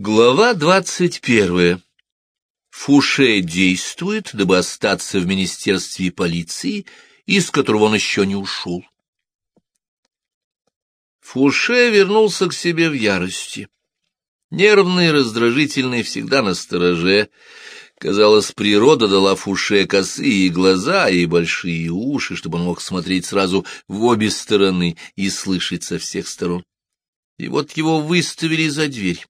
Глава двадцать первая. Фуше действует, дабы остаться в Министерстве полиции, из которого он еще не ушел. Фуше вернулся к себе в ярости. Нервный, раздражительный, всегда на стороже. Казалось, природа дала Фуше косые глаза и большие уши, чтобы он мог смотреть сразу в обе стороны и слышать со всех сторон. И вот его выставили за дверь.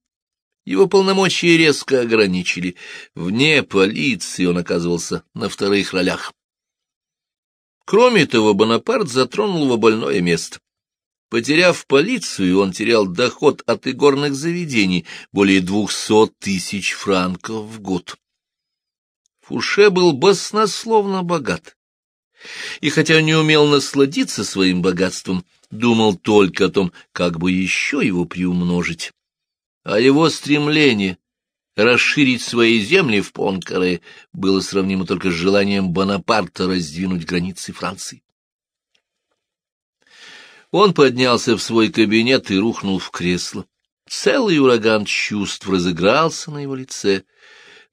Его полномочия резко ограничили. Вне полиции он оказывался на вторых ролях. Кроме того, Бонапарт затронул его больное место. Потеряв полицию, он терял доход от игорных заведений более двухсот тысяч франков в год. Фуше был баснословно богат. И хотя не умел насладиться своим богатством, думал только о том, как бы еще его приумножить а его стремление расширить свои земли в Понкаре было сравнимо только с желанием Бонапарта раздвинуть границы Франции. Он поднялся в свой кабинет и рухнул в кресло. Целый ураган чувств разыгрался на его лице,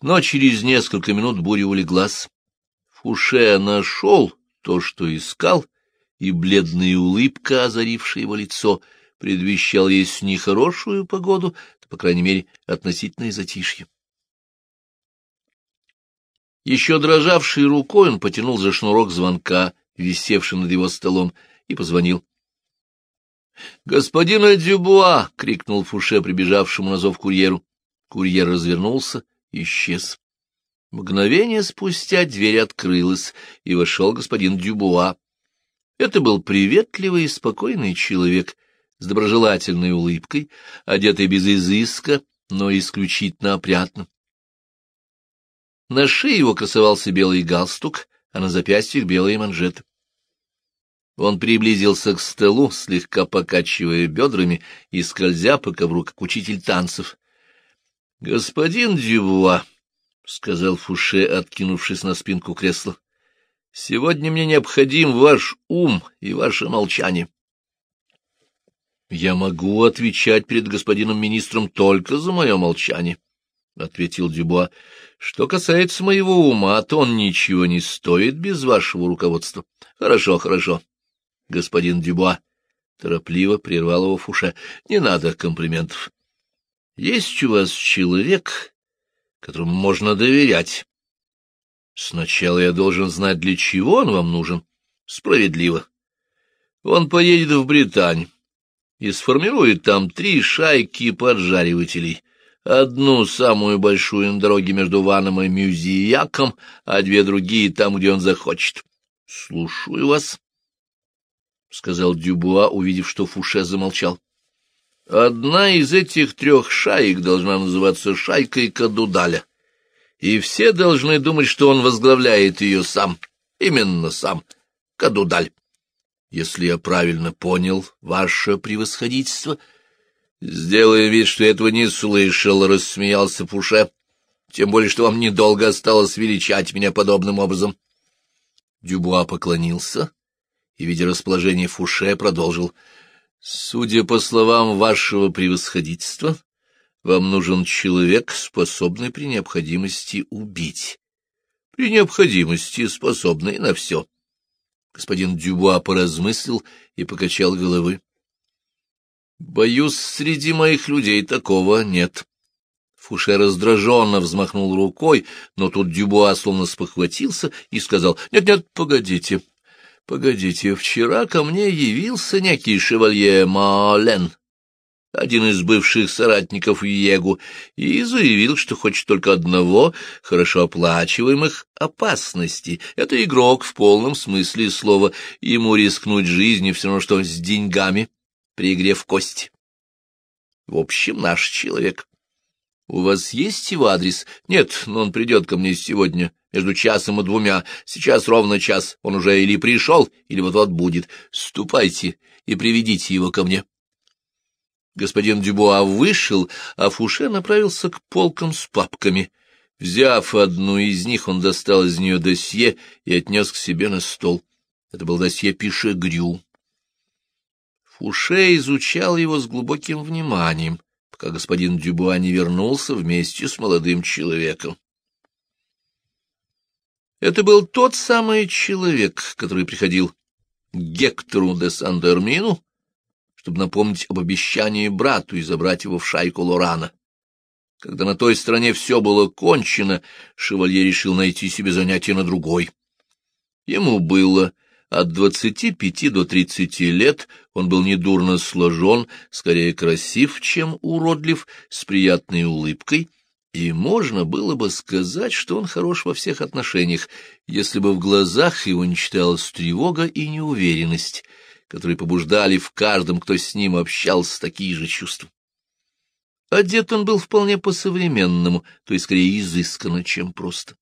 но через несколько минут буря улеглась. Фуше нашел то, что искал, и бледная улыбка, озарившая его лицо, предвещала, если не хорошую погоду, по крайней мере, относительное затишье. Еще дрожавшей рукой он потянул за шнурок звонка, висевший над его столом, и позвонил. — Господин Дюбуа! — крикнул Фуше, прибежавшему на зов курьеру. Курьер развернулся и исчез. Мгновение спустя дверь открылась, и вошел господин Дюбуа. Это был приветливый и спокойный человек, с доброжелательной улыбкой, одетый без изыска, но исключительно опрятно. На шее его красовался белый галстук, а на запястьях белые манжеты. Он приблизился к столу, слегка покачивая бедрами и скользя по ковру, как учитель танцев. — Господин Дюбуа, — сказал Фуше, откинувшись на спинку кресла, — сегодня мне необходим ваш ум и ваше молчание. — Я могу отвечать перед господином министром только за мое молчание, — ответил Дюбуа. — Что касается моего ума, то он ничего не стоит без вашего руководства. — Хорошо, хорошо, господин Дюбуа. Торопливо прервал его Фуше. — Не надо комплиментов. Есть у вас человек, которому можно доверять. Сначала я должен знать, для чего он вам нужен. Справедливо. Он поедет в Британь и сформирует там три шайки поджаривателей. Одну самую большую на дороге между Ваном и Мюзияком, а две другие там, где он захочет. — Слушаю вас, — сказал Дюбуа, увидев, что Фуше замолчал. — Одна из этих трех шаек должна называться шайкой Кадудаля, и все должны думать, что он возглавляет ее сам, именно сам, Кадудаль если я правильно понял, ваше превосходительство. Сделая вид, что этого не слышал, рассмеялся Фуше. Тем более, что вам недолго осталось величать меня подобным образом. Дюбуа поклонился и, видя расположение Фуше, продолжил. — Судя по словам вашего превосходительства, вам нужен человек, способный при необходимости убить. При необходимости способный на все. Господин Дюбуа поразмыслил и покачал головы. — Боюсь, среди моих людей такого нет. Фуше раздраженно взмахнул рукой, но тут Дюбуа словно спохватился и сказал, «Нет, — Нет-нет, погодите, погодите, вчера ко мне явился некий шевалье Мален один из бывших соратников Егу, и заявил, что хочет только одного хорошо оплачиваемых опасностей. Это игрок в полном смысле слова, ему рискнуть жизнью все равно, что с деньгами при игре в кость. В общем, наш человек. У вас есть его адрес? Нет, но он придет ко мне сегодня, между часом и двумя. Сейчас ровно час. Он уже или пришел, или вот-вот будет. Ступайте и приведите его ко мне. Господин Дюбуа вышел, а Фуше направился к полкам с папками. Взяв одну из них, он достал из нее досье и отнес к себе на стол. Это был досье Пишегрю. Фуше изучал его с глубоким вниманием, пока господин Дюбуа не вернулся вместе с молодым человеком. Это был тот самый человек, который приходил к Гектору де Сан-Дермину, чтобы напомнить об обещании брату и забрать его в шайку Лорана. Когда на той стороне все было кончено, шевалье решил найти себе занятие на другой. Ему было от двадцати пяти до тридцати лет, он был недурно сложен, скорее красив, чем уродлив, с приятной улыбкой, и можно было бы сказать, что он хорош во всех отношениях, если бы в глазах его не читалась тревога и неуверенность, которые побуждали в каждом, кто с ним общался, такие же чувства. Одет он был вполне по-современному, то есть скорее изысканно, чем просто.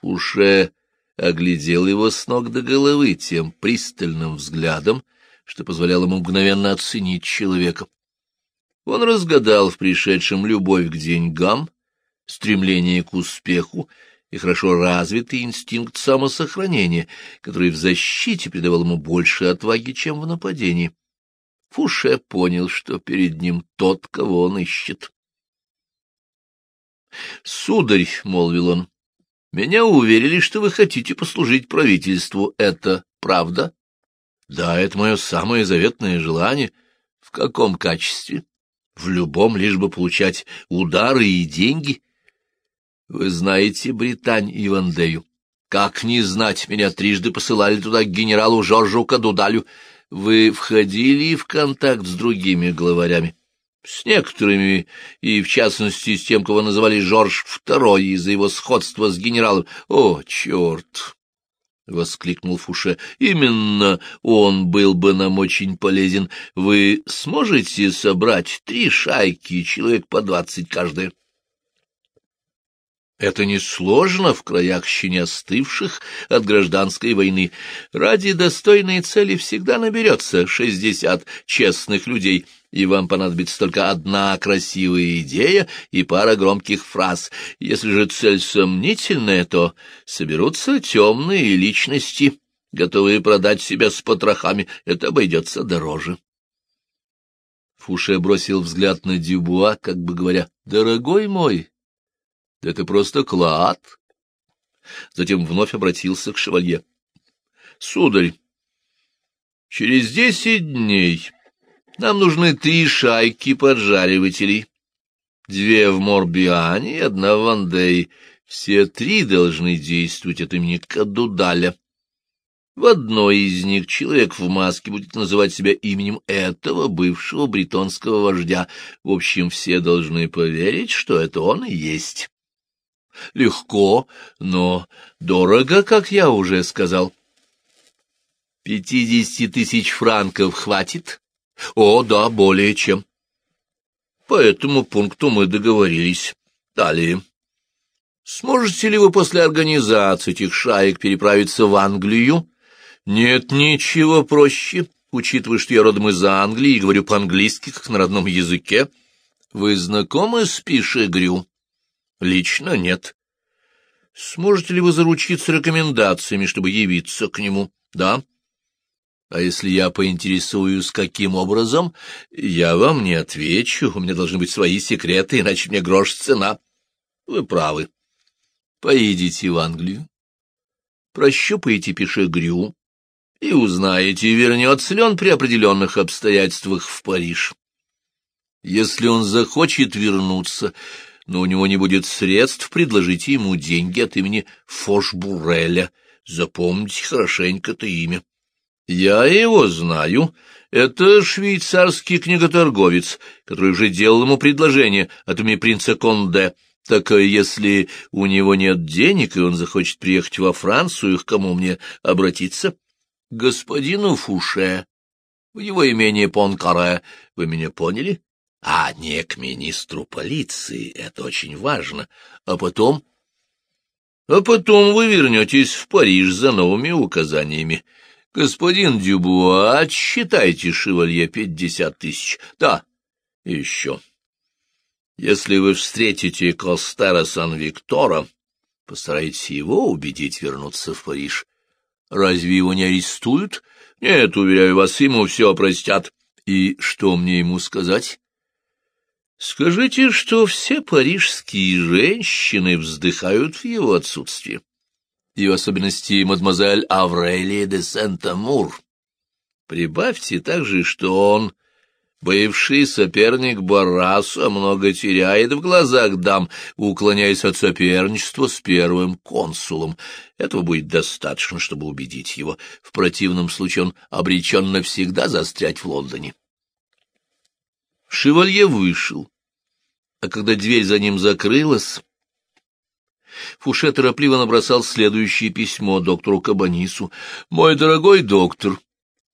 Фуше оглядел его с ног до головы тем пристальным взглядом, что позволяло ему мгновенно оценить человека. Он разгадал в пришедшем любовь к деньгам, стремление к успеху и хорошо развитый инстинкт самосохранения, который в защите придавал ему больше отваги, чем в нападении. Фуше понял, что перед ним тот, кого он ищет. — Сударь, — молвил он, — меня уверили, что вы хотите послужить правительству. Это правда? — Да, это мое самое заветное желание. — В каком качестве? — В любом, лишь бы получать удары и деньги. — Вы знаете Британь и Вандею. Как не знать, меня трижды посылали туда к генералу Жоржу Кадудалю вы входили в контакт с другими главарями? С некоторыми, и в частности с тем, кого называли Жорж II из-за его сходства с генералом. О, черт! — воскликнул Фуше. — Именно он был бы нам очень полезен. Вы сможете собрать три шайки, человек по двадцать каждая? — это несложно в краях еще остывших от гражданской войны. Ради достойной цели всегда наберется шестьдесят честных людей, и вам понадобится только одна красивая идея и пара громких фраз. Если же цель сомнительная, то соберутся темные личности, готовые продать себя с потрохами. Это обойдется дороже. Фуше бросил взгляд на Дюбуа, как бы говоря, «Дорогой мой, это просто клад. Затем вновь обратился к шевалье. — Сударь, через десять дней нам нужны три шайки поджаривателей. Две в Морбиане и одна в Вандее. Все три должны действовать от имени Кадудаля. В одной из них человек в маске будет называть себя именем этого бывшего бретонского вождя. В общем, все должны поверить, что это он и есть. Легко, но дорого, как я уже сказал. Пятидесяти тысяч франков хватит? О, да, более чем. По этому пункту мы договорились. Далее. Сможете ли вы после организации этих шаек переправиться в Англию? Нет ничего проще, учитывая, что я родом из Англии и говорю по-английски, как на родном языке. Вы знакомы с Пишегрю? Лично нет. Сможете ли вы заручиться рекомендациями, чтобы явиться к нему? Да. А если я поинтересуюсь, каким образом, я вам не отвечу. У меня должны быть свои секреты, иначе мне грош цена. Вы правы. Поедете в Англию, прощупаете пешегрю и узнаете, вернется ли он при определенных обстоятельствах в Париж. Если он захочет вернуться, но у него не будет средств, предложите ему деньги от имени Фошбуреля. Запомните хорошенько это имя. Я его знаю. Это швейцарский книготорговец, который уже делал ему предложение от имени принца Конде. Так если у него нет денег, и он захочет приехать во Францию, к кому мне обратиться? Господину Фуше, в его имение Понкаре. Вы меня поняли? А не к министру полиции, это очень важно. А потом... А потом вы вернетесь в Париж за новыми указаниями. Господин Дюбуа, отсчитайте шевалье пятьдесят тысяч. Да, еще. Если вы встретите Костера Сан-Виктора, постарайтесь его убедить вернуться в Париж. Разве его не арестуют? Нет, уверяю вас, ему все простят. И что мне ему сказать? Скажите, что все парижские женщины вздыхают в его отсутствие, и в особенности мадемуазель Аврелия де Сент-Амур. Прибавьте также, что он Бывший соперник Бараса много теряет в глазах дам, уклоняясь от соперничества с первым консулом. Этого будет достаточно, чтобы убедить его. В противном случае он обречен навсегда застрять в Лондоне. Шевалье вышел, а когда дверь за ним закрылась, Фуше торопливо набросал следующее письмо доктору Кабанису. «Мой дорогой доктор,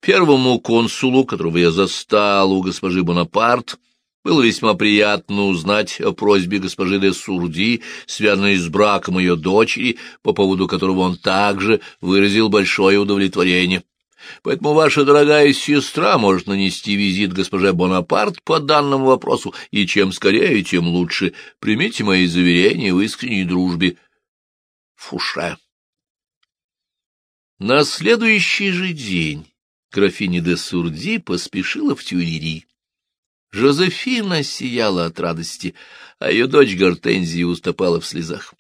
Первому консулу, которого я застал у госпожи Бонапарт, было весьма приятно узнать о просьбе госпожи де Сурди, связанной с браком ее дочери, по поводу которого он также выразил большое удовлетворение. Поэтому ваша дорогая сестра может нанести визит госпоже Бонапарт по данному вопросу, и чем скорее, тем лучше. Примите мои заверения в искренней дружбе. Фуше. На следующий же день графиня де Сурди поспешила в Тюильри. Жозефина сияла от радости, а ее дочь Гортензия уступала в слезах.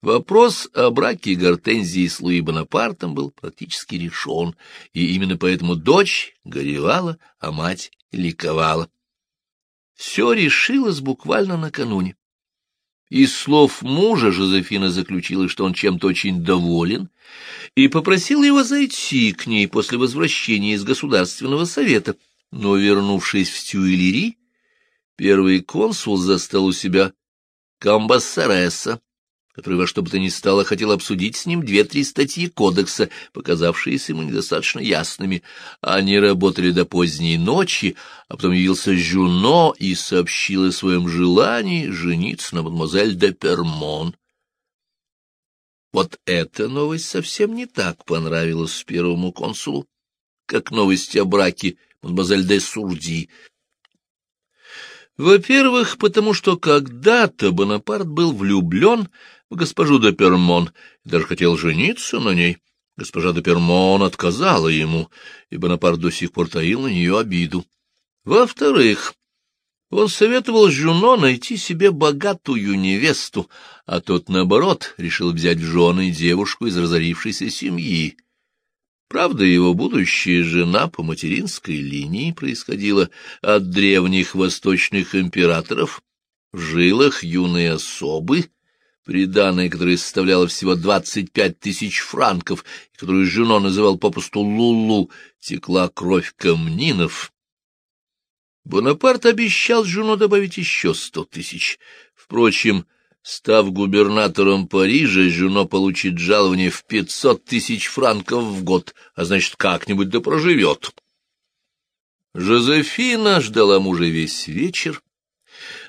Вопрос о браке Гортензии с Луи Бонапартом был практически решен, и именно поэтому дочь горевала, а мать ликовала. Все решилось буквально накануне. Из слов мужа Жозефина заключила, что он чем-то очень доволен, и попросила его зайти к ней после возвращения из Государственного совета. Но, вернувшись в Тюильри, первый консул застал у себя Камбассареса, который во что бы то ни стало хотел обсудить с ним две-три статьи кодекса, показавшиеся ему недостаточно ясными. Они работали до поздней ночи, а потом явился Жюно и сообщил о своем желании жениться на мадемуазель де Пермон. Вот эта новость совсем не так понравилась первому консулу, как новость о браке мадемуазель де Сурди, во-первых, потому что когда-то Бонапарт был влюблен госпожу де Пермон и даже хотел жениться на ней. Госпожа де Пермон отказала ему, и Бонапарт до сих пор таил на нее обиду. Во-вторых, он советовал Жюно найти себе богатую невесту, а тот, наоборот, решил взять в жены девушку из разорившейся семьи. Правда, его будущая жена по материнской линии происходила от древних восточных императоров, в жилах юной особы, приданное, которое составляло всего двадцать пять тысяч франков, и которую жена называл попросту Лулу, текла кровь камнинов. Бонапарт обещал жену добавить еще сто тысяч. Впрочем, став губернатором Парижа, Жюно получит жалование в пятьсот тысяч франков в год, а значит, как-нибудь да проживет. Жозефина ждала мужа весь вечер,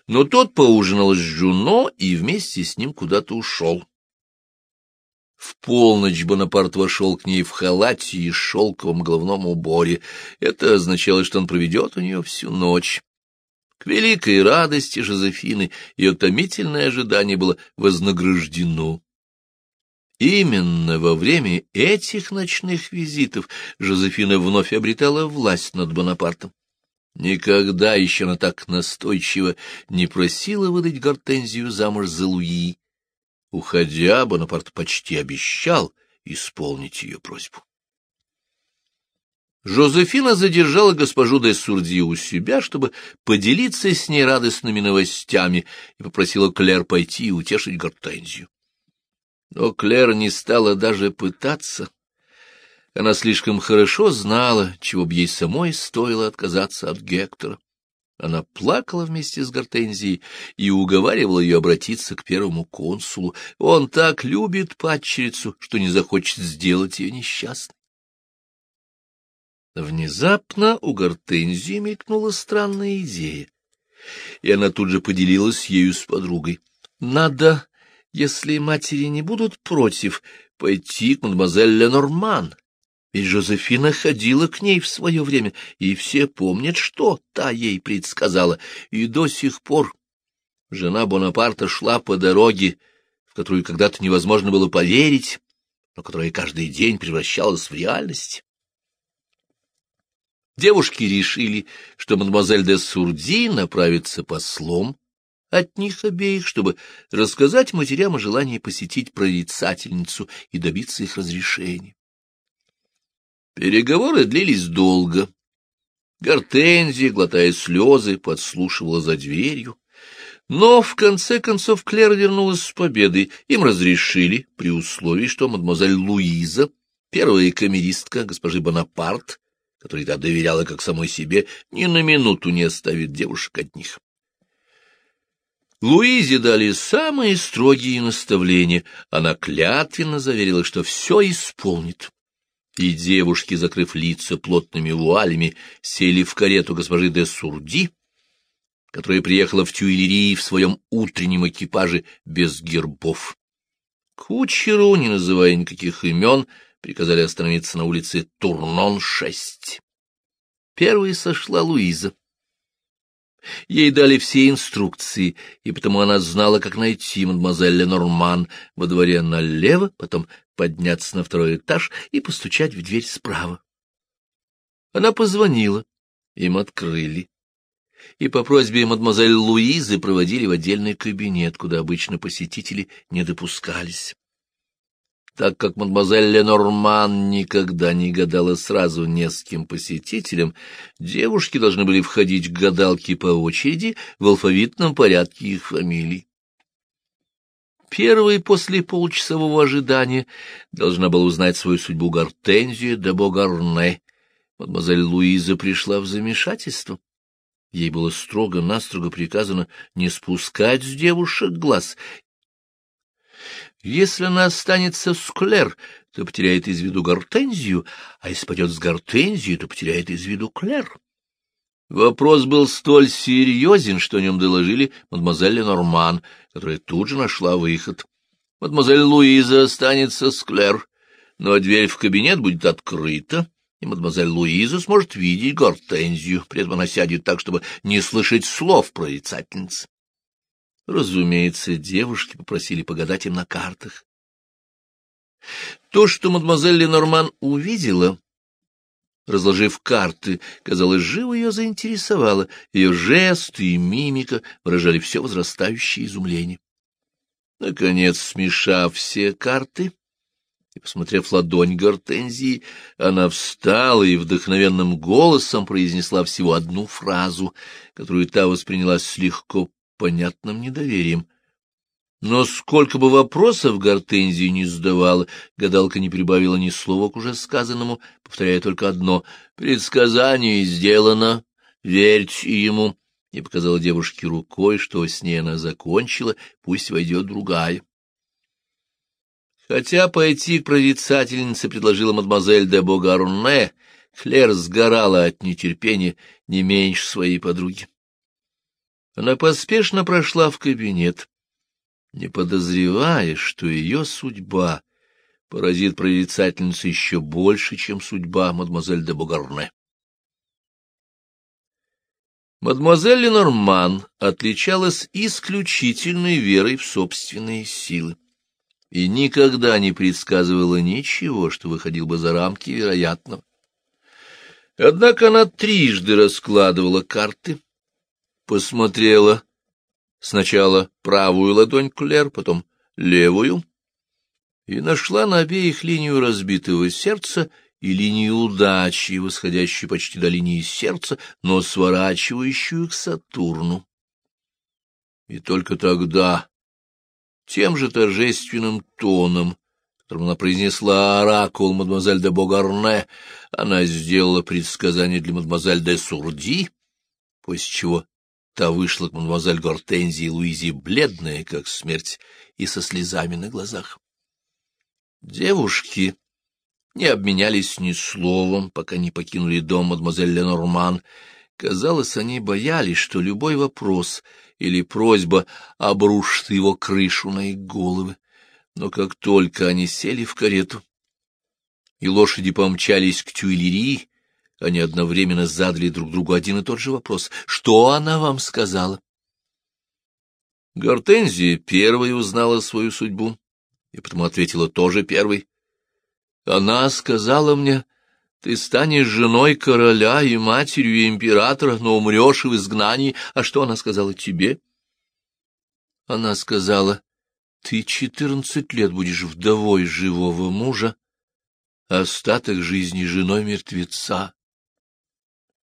но тот поужинал с Жуно и вместе с ним куда-то ушел. В полночь Бонапарт вошел к ней в халате и шелковом головном уборе. Это означало, что он проведет у нее всю ночь. К великой радости Жозефины ее томительное ожидание было вознаграждено. Именно во время этих ночных визитов Жозефина вновь обретала власть над Бонапартом. Никогда еще она так настойчиво не просила выдать Гортензию замуж за Луи. Уходя, Бонапарт почти обещал исполнить ее просьбу. Жозефина задержала госпожу де Сурди у себя, чтобы поделиться с ней радостными новостями, и попросила Клэр пойти и утешить Гортензию. Но Клэр не стала даже пытаться. Она слишком хорошо знала, чего бы ей самой стоило отказаться от Гектора. Она плакала вместе с Гортензией и уговаривала ее обратиться к первому консулу. Он так любит падчерицу, что не захочет сделать ее несчастной. Внезапно у Гортензии мелькнула странная идея, и она тут же поделилась ею с подругой. Надо, если матери не будут против, пойти к мадемуазель Ленорман ведь Жозефина ходила к ней в свое время, и все помнят, что та ей предсказала. И до сих пор жена Бонапарта шла по дороге, в которую когда-то невозможно было поверить, но которая каждый день превращалась в реальность. Девушки решили, что мадемуазель де Сурди направится послом от них обеих, чтобы рассказать матерям о желании посетить прорицательницу и добиться их разрешения. Переговоры длились долго. Гортензия, глотая слезы, подслушивала за дверью. Но, в конце концов, Клэр вернулась с победой. Им разрешили, при условии, что мадемуазель Луиза, первая камеристка госпожи Бонапарт, которой та доверяла как самой себе, ни на минуту не оставит девушек от них. Луизе дали самые строгие наставления. Она клятвенно заверила, что все исполнит. И девушки, закрыв лица плотными вуалями, сели в карету госпожи де Сурди, которая приехала в Тюильри в своем утреннем экипаже без гербов. Кучеру, не называя никаких имен, приказали остановиться на улице Турнон-6. Первой сошла Луиза. Ей дали все инструкции, и потому она знала, как найти мадемуазель Ленорман во дворе налево, потом подняться на второй этаж и постучать в дверь справа. Она позвонила, им открыли, и по просьбе мадемуазель Луизы проводили в отдельный кабинет, куда обычно посетители не допускались. Так как мадемуазель Ленорман никогда не гадала сразу нескольким посетителям, девушки должны были входить к гадалке по очереди в алфавитном порядке их фамилий. Первой после получасового ожидания должна была узнать свою судьбу Гортензия де Богарне. Мадемуазель Луиза пришла в замешательство. Ей было строго-настрого приказано не спускать с девушек глаз если она останется с Клер, то потеряет из виду Гортензию, а если пойдет с Гортензией, то потеряет из виду Клер. Вопрос был столь серьезен, что о нем доложили мадемуазель Норман, которая тут же нашла выход. Мадемуазель Луиза останется с Клер, но дверь в кабинет будет открыта, и мадемуазель Луиза сможет видеть Гортензию, при этом она сядет так, чтобы не слышать слов прорицательницы. Разумеется, девушки попросили погадать им на картах. То, что мадемуазель Ленорман увидела, разложив карты, казалось, живо ее заинтересовало. Ее жесты и мимика выражали все возрастающее изумление. Наконец, смешав все карты и посмотрев ладонь Гортензии, она встала и вдохновенным голосом произнесла всего одну фразу, которую та восприняла с легко понятным недоверием. Но сколько бы вопросов Гортензии не задавала, гадалка не прибавила ни слова к уже сказанному, повторяя только одно — «Предсказание сделано, верьте ему», и показала девушке рукой, что с ней она закончила, пусть войдет другая. Хотя пойти к прорицательнице предложила мадемуазель де Богарне, Клер сгорала от нетерпения не меньше своей подруги. Она поспешно прошла в кабинет, не подозревая, что ее судьба поразит прорицательницу еще больше, чем судьба мадемуазель де Бугарне. Мадемуазель Ленорман отличалась исключительной верой в собственные силы и никогда не предсказывала ничего, что выходил бы за рамки вероятного. Однако она трижды раскладывала карты, посмотрела сначала правую ладонь Клер, потом левую, и нашла на обеих линию разбитого сердца и линию удачи, восходящую почти до линии сердца, но сворачивающую к Сатурну. И только тогда, тем же торжественным тоном, которым она произнесла оракул мадемуазель де Богарне, она сделала предсказание для мадемуазель де Сурди, после чего Та вышла к мадемуазель Гортензии и Луизе бледная, как смерть, и со слезами на глазах. Девушки не обменялись ни словом, пока не покинули дом мадемуазель Ленорман. Казалось, они боялись, что любой вопрос или просьба обрушит его крышу на их головы. Но как только они сели в карету, и лошади помчались к Тюильри, они одновременно задали друг другу один и тот же вопрос. «Что она вам сказала?» Гортензия первой узнала свою судьбу, и потому ответила тоже первой. «Она сказала мне Ты станешь женой короля и матерью императора, но умрешь в изгнании. А что она сказала тебе? Она сказала, ты четырнадцать лет будешь вдовой живого мужа, остаток жизни женой мертвеца.